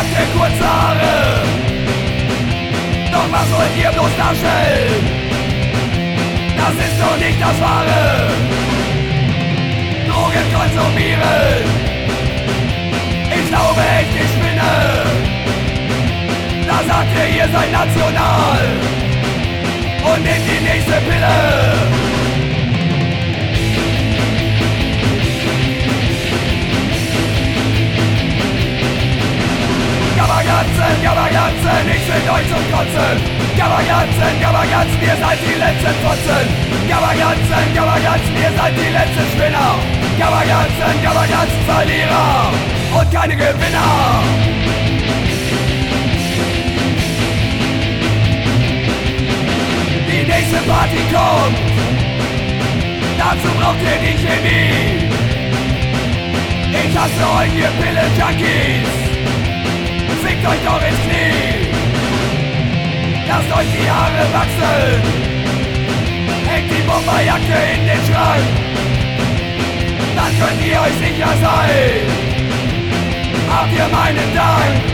nackte Kurzhaare. Doch was wollt ihr bloß darstellen? Das ist doch nicht das Wahre. Drogen konsumieren. Ich glaube echt, ich spinne. Da sagt ihr, ihr seid national. Und nehmt die nächste Pille. Gabagatzen, ich will euch zum Kotzen. Gabagatzen, Gabagatzen, ihr seid die letzten Fotzen. Gabagatzen, Gabagatzen, ihr seid die letzten Spinner. Gabagatzen, Gabagatzen, Verlierer und keine Gewinner. Die nächste Party kommt. Dazu braucht ihr die Chemie. Ich hasse euch, ihr Pille-Junkies fickt euch doch ins Knie. Lasst euch die Haare wachsen. Hängt die Bomberjacke in den Schrank. Dann könnt ihr euch sicher sein. Habt ihr meinen Dank.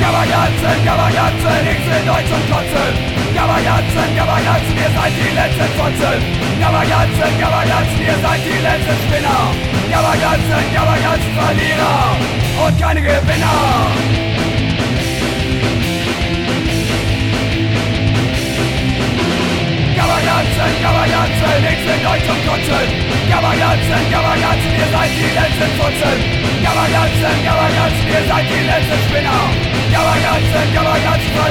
Gabagatzen, Gabagatzen, ich will euch zum Kotzen. Gabberjanzen, Gabberjanzen, ihr seid die letzten Fotzel. Gabberjanzen, Gabberjanzen, ihr seid die letzten Spinner. Gabberjanzen, Gabberjanzen, Verlierer und keine Gewinner. Gabberjanzen, Gabberjanzen, nichts mit euch zum Kotzen. Gabberjanzen, Gabberjanzen, ihr seid die letzten Futzen. Gabberjanzen, Gabberjanzen, ihr seid die letzten Spinner. Gabberjanzen, Gabberjanzen,